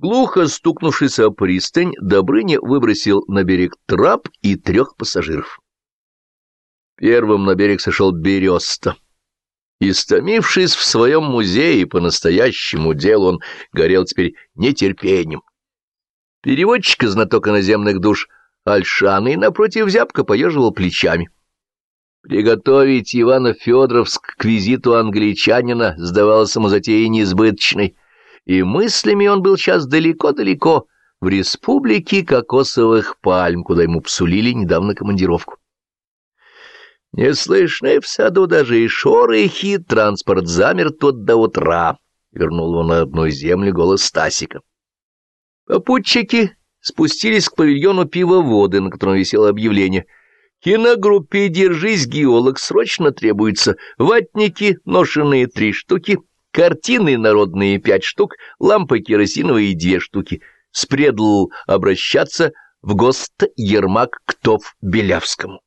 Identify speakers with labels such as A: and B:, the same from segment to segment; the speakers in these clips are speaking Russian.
A: Глухо стукнувшись о пристань, Добрыня выбросил на берег трап и трех пассажиров. Первым на берег сошел Береста. Истомившись в своем музее по настоящему делу, он горел теперь нетерпением. Переводчик и знаток иноземных душ Альшаны напротив зябко поеживал плечами. Приготовить Ивана Федоровск к визиту англичанина сдавалось ему затеей неизбыточной — и мыслями он был сейчас далеко-далеко, в республике кокосовых пальм, куда ему псулили недавно командировку. Неслышные в саду даже и шорохи, транспорт замер тот до утра, — вернул он на одной земле голос Стасика. Попутчики спустились к павильону пивоводы, на котором висело объявление. Киногруппе «Держись, геолог» срочно требуются ватники, ношенные три штуки, Картины народные пять штук, лампы керосиновые две штуки. Спредл обращаться в ГОСТ Ермак Ктов Белявскому.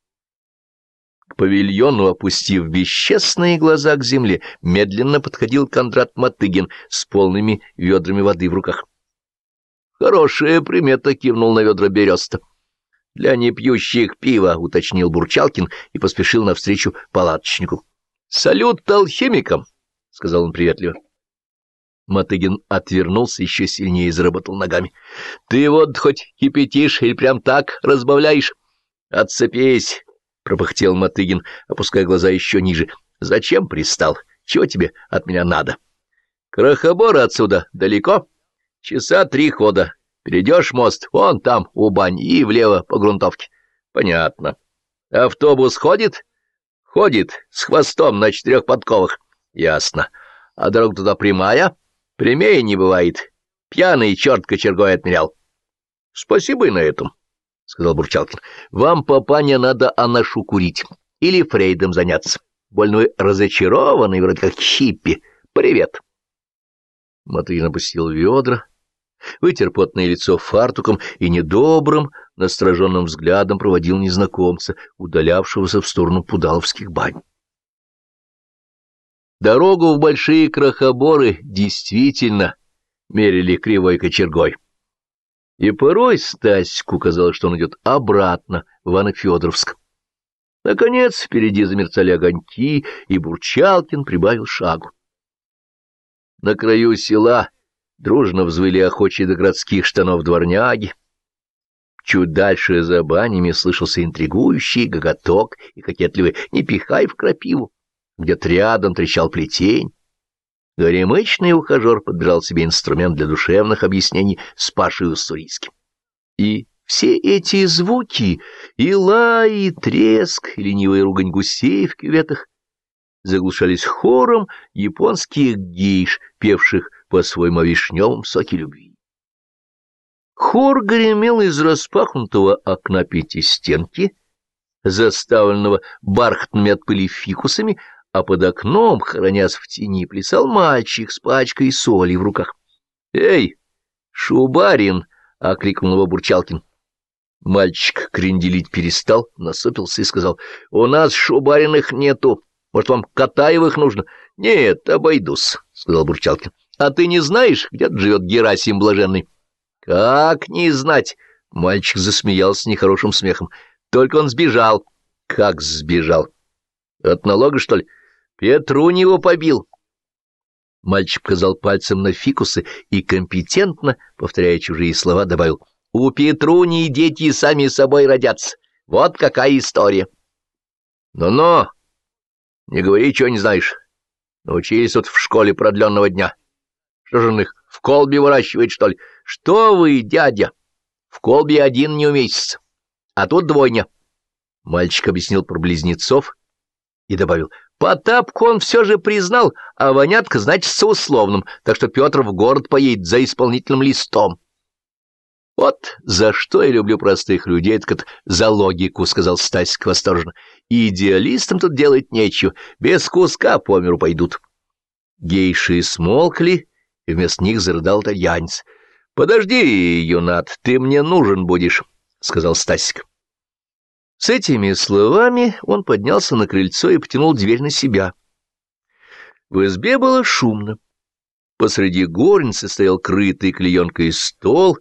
A: К павильону, опустив бесчестные глаза к земле, медленно подходил Кондрат Матыгин с полными ведрами воды в руках. «Хорошая примета», — кивнул на ведра Береста. «Для непьющих пива», — уточнил Бурчалкин и поспешил навстречу палаточнику. «Салют алхимикам!» — сказал он приветливо. Матыгин отвернулся еще сильнее и заработал ногами. — Ты вот хоть кипятишь или прям так разбавляешь? — Отцепись, — пропыхтел Матыгин, опуская глаза еще ниже. — Зачем пристал? Чего тебе от меня надо? — Крохобор отсюда далеко? — Часа три хода. Перейдешь мост, вон там, у бани, и влево по грунтовке. — Понятно. — Автобус ходит? — Ходит, с хвостом на четырех подковах. — Ясно. А дорога туда прямая? Прямее не бывает. Пьяный черт кочергой отмерял. — Спасибо и на этом, — сказал Бурчалкин. — Вам, папаня, надо анашу курить или Фрейдом заняться. Больной разочарованный, вроде как хиппи. Привет. Матвей напустил ведра, вытер потное лицо фартуком и недобрым, настороженным взглядом проводил незнакомца, удалявшегося в сторону пудаловских бань. Дорогу в большие крохоборы действительно мерили кривой кочергой. И порой Стаську казалось, что он идет обратно в Ивано-Федоровск. Наконец впереди замерцали огоньки, и Бурчалкин прибавил шагу. На краю села дружно взвыли охочие до городских штанов дворняги. Чуть дальше за банями слышался интригующий гоготок и кокетливый «Не пихай в крапиву» где-то рядом трещал плетень. Горемычный ухажер подбирал себе инструмент для душевных объяснений с Пашей Уссурийским. И все эти звуки, и лай, и треск, и ленивая ругань гусей в кюветах, заглушались хором японских гейш, певших по-своему о вишневом соке любви. Хор гремел из распахнутого окна пятистенки, заставленного бархатными от пыли фикусами, а под окном, хоронясь в тени, плясал мальчик с пачкой соли в руках. — Эй, Шубарин! — окликнул его Бурчалкин. Мальчик кренделить перестал, насупился и сказал, — У нас Шубариных нету. Может, вам Катаевых нужно? — Нет, обойдусь, — сказал Бурчалкин. — А ты не знаешь, где живет Герасим Блаженный? — Как не знать? — мальчик засмеялся нехорошим смехом. — Только он сбежал. — Как сбежал? — От налога, что ли? — Петрунь его побил. Мальчик показал пальцем на фикусы и компетентно, повторяя чужие слова, добавил, «У Петруни дети сами собой родятся. Вот какая история». «Ну-ну, не говори, чего не знаешь. Научились вот в школе продленного дня. Что же он их в колбе выращивает, что ли? Что вы, дядя? В колбе один не уместится, а тут двойня». Мальчик объяснил про близнецов и добавил, Потапку он все же признал, а вонятка значится условным, так что Петр в город поедет за исполнительным листом. — Вот за что я люблю простых людей, так за логику, — сказал Стасик восторженно. — Идеалистам тут делать нечего, без куска по миру пойдут. Гейши смолкли, и вместо них зарыдал итальянец. — Подожди, юнат, ты мне нужен будешь, — сказал Стасик. С этими словами он поднялся на крыльцо и потянул дверь на себя. В избе было шумно. Посреди горницы стоял крытый клеенкой стол,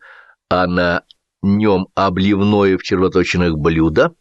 A: а на нем обливное в червоточинах блюдо,